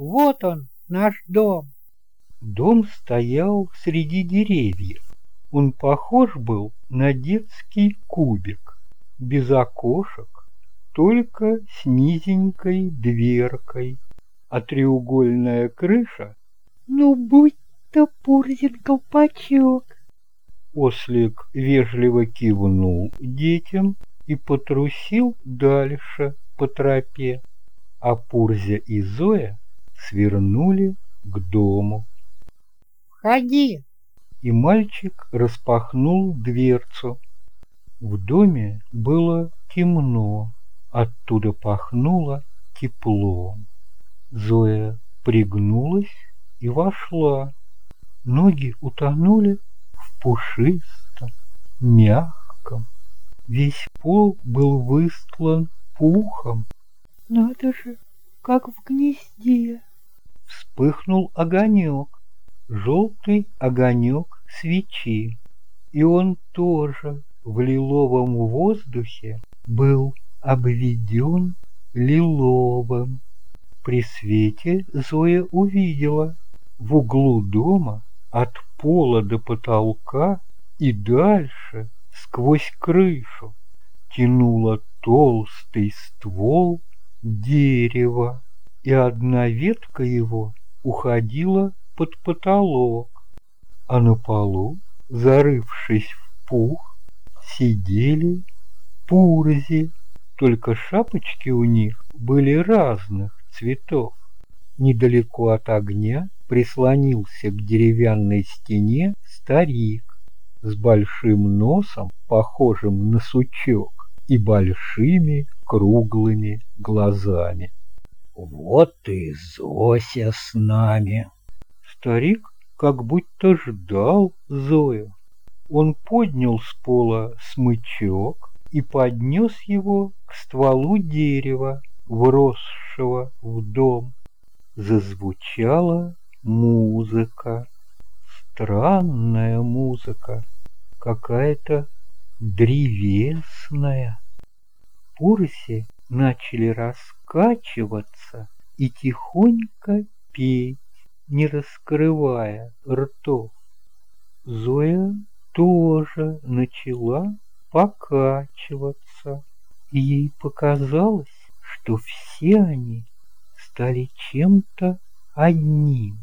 Вот он, наш дом. Дом стоял среди деревьев. Он похож был на детский кубик, без окошек, только с низенькой дверкой, а треугольная крыша... Ну, будь-то Пурзин колпачок. Ослик вежливо кивнул детям и потрусил дальше по тропе, а Пурзя и Зоя свернули к дому. «Входи!» И мальчик распахнул дверцу. В доме было темно, оттуда пахнуло теплом. Зоя пригнулась и вошла. Ноги утонули в пушистом, мягком. Весь пол был выстлан пухом. «Надо же, как в гнезде!» Вспыхнул огонек, желтый огонек свечи, и он тоже в лиловом воздухе был обведен лиловым. При свете Зоя увидела в углу дома от пола до потолка и дальше сквозь крышу тянуло толстый ствол дерева, и одна ветка его уходила под потолок, а на полу, зарывшись в пух, сидели пурзи, только шапочки у них были разных цветов. Недалеко от огня прислонился к деревянной стене старик с большим носом, похожим на сучок, и большими круглыми глазами. «Вот и Зося с нами!» Старик как будто ждал Зою. Он поднял с пола смычок и поднес его к стволу дерева, вросшего в дом. Зазвучала музыка, странная музыка, какая-то древесная. Пурси начали раскачиваться и тихонько петь не раскрывая ртов. Зоя тоже начала покачиваться, и ей показалось, что все они стали чем-то одним.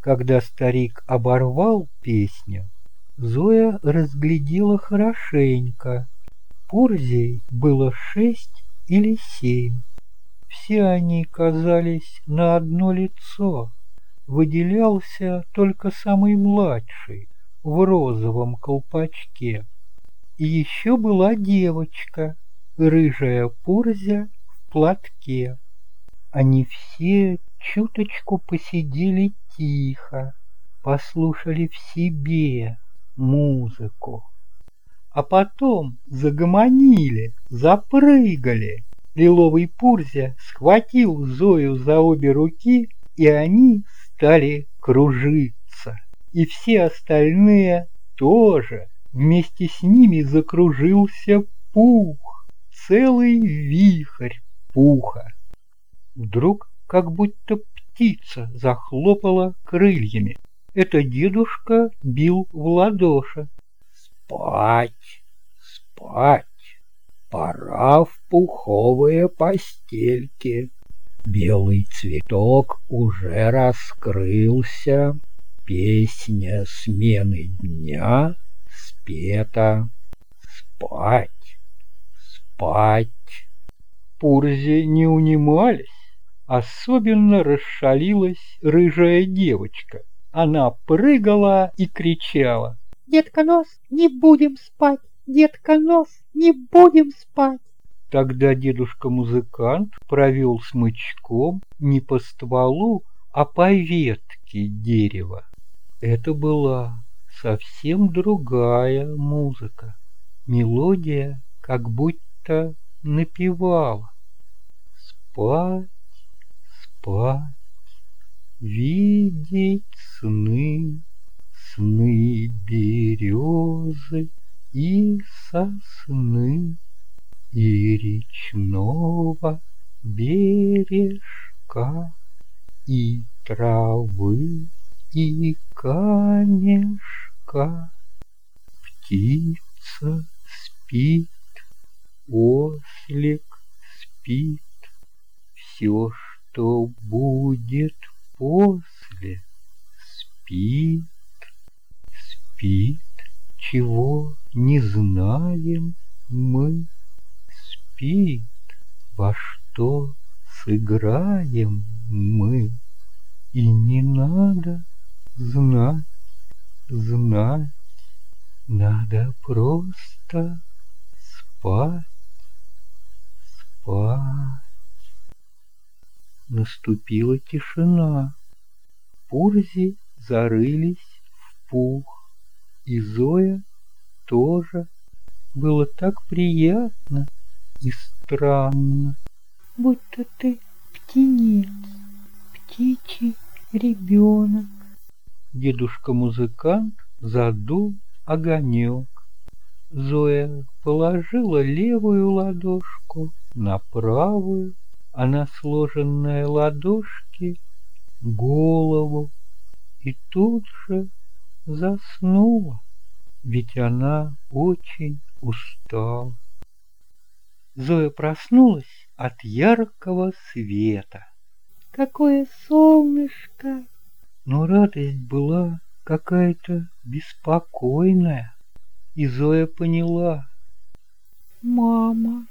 Когда старик оборвал песню, Зоя разглядела хорошенько. Пурзей было шесть или семь. Все они казались на одно лицо выделялся только самый младший в розовом колпачке. И еще была девочка, рыжая пурзя в платке. Они все чуточку посидели тихо, послушали в себе музыку. А потом загомонили, запрыгали. Лиловый Пурзя схватил Зою за обе руки, и они стали кружиться, и все остальные тоже. Вместе с ними закружился пух, целый вихрь пуха. Вдруг как будто птица захлопала крыльями. Это дедушка бил в ладоши. «Спать, спать, пора в пуховые постельки». Белый цветок уже раскрылся, Песня смены дня спета. Спать, спать. Пурзи не унимались. Особенно расшалилась рыжая девочка. Она прыгала и кричала. «Детка Нос, не будем спать! Детка Нос, не будем спать!» Тогда дедушка-музыкант провел смычком не по стволу, а по ветке дерева. Это была совсем другая музыка. Мелодия как будто напевала. Спать, спать, видеть сны, сны березы и сосны и речного бережка. и травы, и камешка. Птица спит, ослик спит, все, что будет после, спит, спит, чего не знаем мы, спит, во что сыграем мы, и не надо знать, знать, надо просто спать, спать. Наступила тишина. Пурзи зарылись в пух, и Зоя тоже. Было так приятно и странно. Будто ты птенец, птичий ребенок. Дедушка-музыкант задул огонек. Зоя положила левую ладошку на правую, а на сложенные ладошки голову и тут же заснула, ведь она очень устала. Зоя проснулась от яркого света. Какое солнышко! Но радость была какая-то беспокойная, и Зоя поняла. Мама.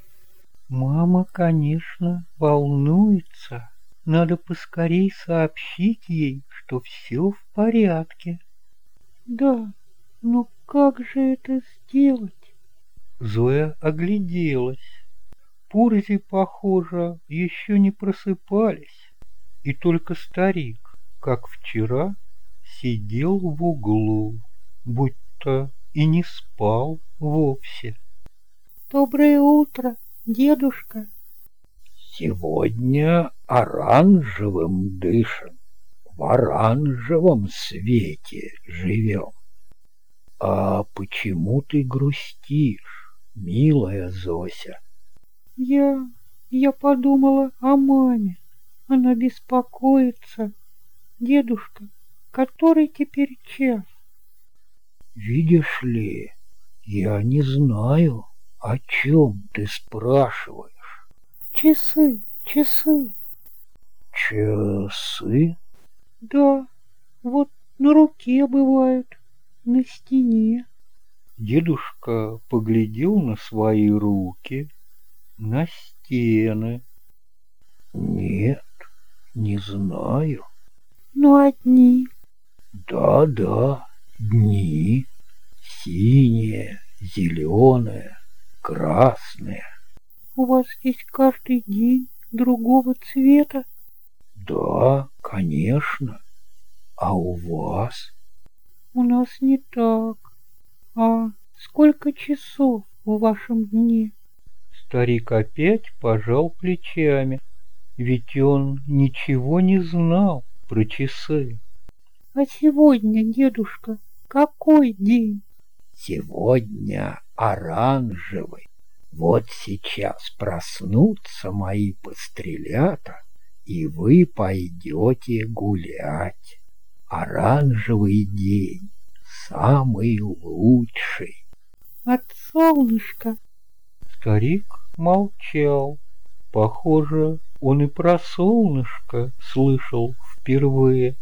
Мама, конечно, волнуется. Надо поскорей сообщить ей, что все в порядке. Да, но как же это сделать? Зоя огляделась. Пурзи, похоже, еще не просыпались, и только старик, как вчера, сидел в углу, будто и не спал вовсе. Доброе утро, дедушка. Сегодня оранжевым дышим, в оранжевом свете живем. А почему ты грустишь, милая Зося? Я... я подумала о маме. Она беспокоится. Дедушка, который теперь час? Видишь ли, я не знаю, о чем ты спрашиваешь. Часы, часы. Часы? Да, вот на руке бывают, на стене. Дедушка поглядел на свои руки, на стены. Нет, не знаю. Но одни. Да-да, дни. Синие, зеленые, красные. У вас есть каждый день другого цвета? Да, конечно. А у вас? У нас не так. А сколько часов в вашем дне? Старик опять пожал плечами, ведь он ничего не знал про часы. А сегодня, дедушка, какой день? Сегодня оранжевый. Вот сейчас проснутся мои пострелята, и вы пойдете гулять. Оранжевый день, самый лучший. От солнышка. Старик молчал. Похоже, он и про солнышко слышал впервые.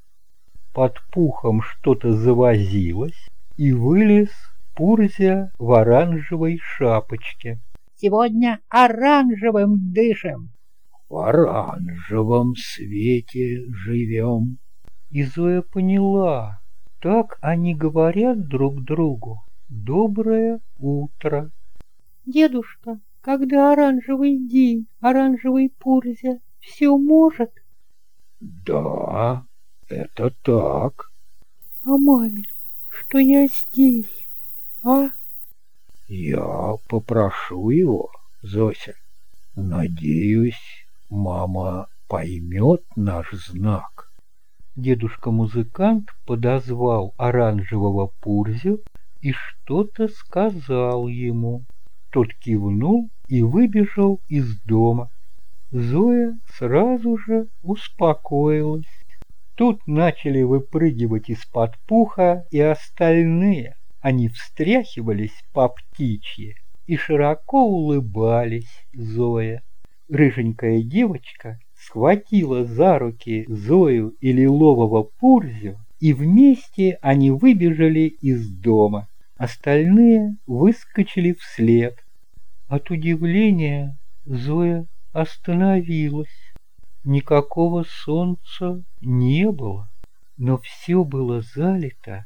Под пухом что-то завозилось, и вылез Пурзя в оранжевой шапочке. Сегодня оранжевым дышим. В оранжевом свете живем. И Зоя поняла, так они говорят друг другу. Доброе утро. Дедушка, когда оранжевый день, оранжевый Пурзя, все может? Да, это так. А маме, что я здесь, а? Я попрошу его, Зося. Надеюсь, мама поймет наш знак. Дедушка-музыкант подозвал оранжевого Пурзю и что-то сказал ему. Тот кивнул и выбежал из дома. Зоя сразу же успокоилась. Тут начали выпрыгивать из-под пуха и остальные. Они встряхивались по птичьи и широко улыбались Зоя. Рыженькая девочка схватила за руки Зою и лилового Пурзю, и вместе они выбежали из дома. Остальные выскочили вслед. От удивления Зоя остановилась. Никакого солнца не было, но все было залито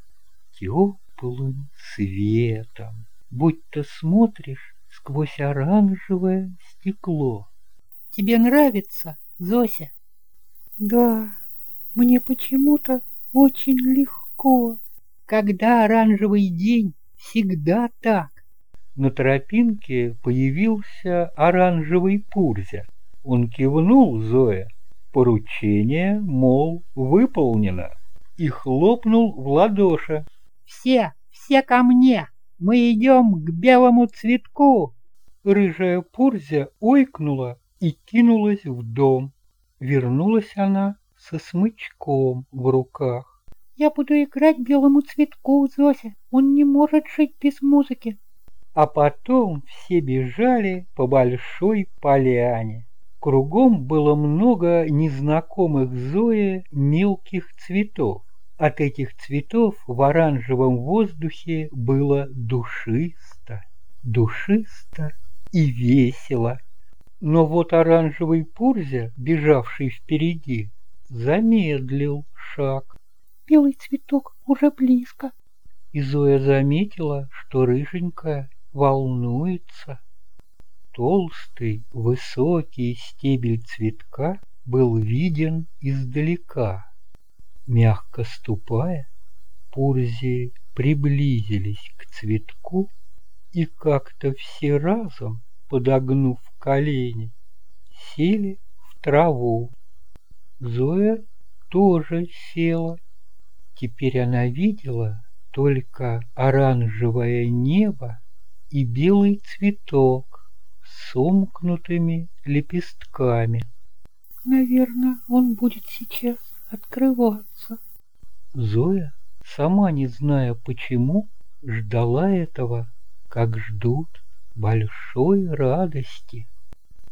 теплым светом, будто смотришь сквозь оранжевое стекло. Тебе нравится, Зося? Да, мне почему-то очень легко. Когда оранжевый день, всегда так. На тропинке появился оранжевый Пурзя. Он кивнул Зоя. Поручение, мол, выполнено. И хлопнул в ладоши. «Все, все ко мне! Мы идем к белому цветку!» Рыжая Пурзя ойкнула и кинулась в дом. Вернулась она со смычком в руках. «Я буду играть белому цветку, Зося. Он не может жить без музыки». А потом все бежали по большой поляне. Кругом было много незнакомых Зое мелких цветов. От этих цветов в оранжевом воздухе было душисто, душисто и весело. Но вот оранжевый Пурзя, бежавший впереди, замедлил шаг. «Белый цветок уже близко». И Зоя заметила, что рыженькая волнуется. Толстый, высокий стебель цветка был виден издалека. Мягко ступая, Пурзи приблизились к цветку и как-то все разом, подогнув колени, сели в траву. Зоя тоже села. Теперь она видела только оранжевое небо и белый цветок, сомкнутыми лепестками. Наверное, он будет сейчас открываться. Зоя, сама не зная почему, ждала этого, как ждут большой радости.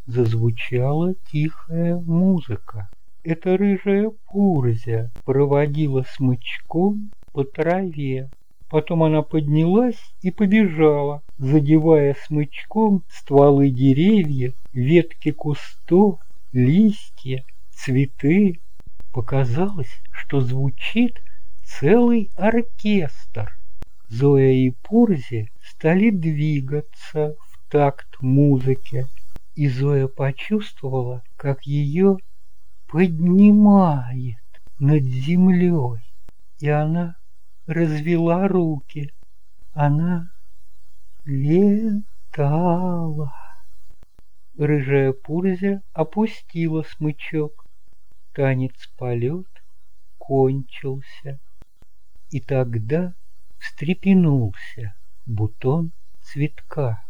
Зазвучала тихая музыка. Эта рыжая Пурзя проводила смычком по траве. Потом она поднялась и побежала, задевая смычком стволы деревьев, ветки кустов, листья, цветы. Показалось, что звучит целый оркестр. Зоя и Пурзи стали двигаться в такт музыке, и Зоя почувствовала, как ее поднимает над землей, и она развела руки. Она летала. Рыжая Пурзя опустила смычок. Танец-полет кончился. И тогда встрепенулся бутон цветка.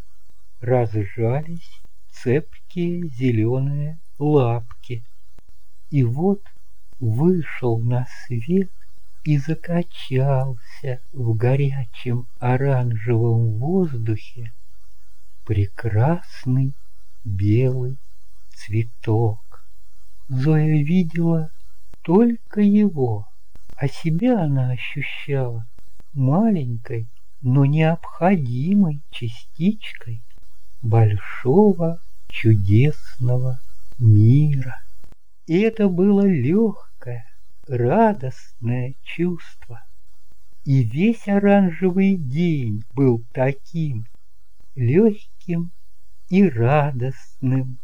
Разжались цепкие зеленые лапки. И вот вышел на свет и закачался в горячем оранжевом воздухе прекрасный белый цветок. Зоя видела только его, а себя она ощущала маленькой, но необходимой частичкой большого чудесного мира. И это было легкое, радостное чувство. И весь оранжевый день был таким легким и радостным.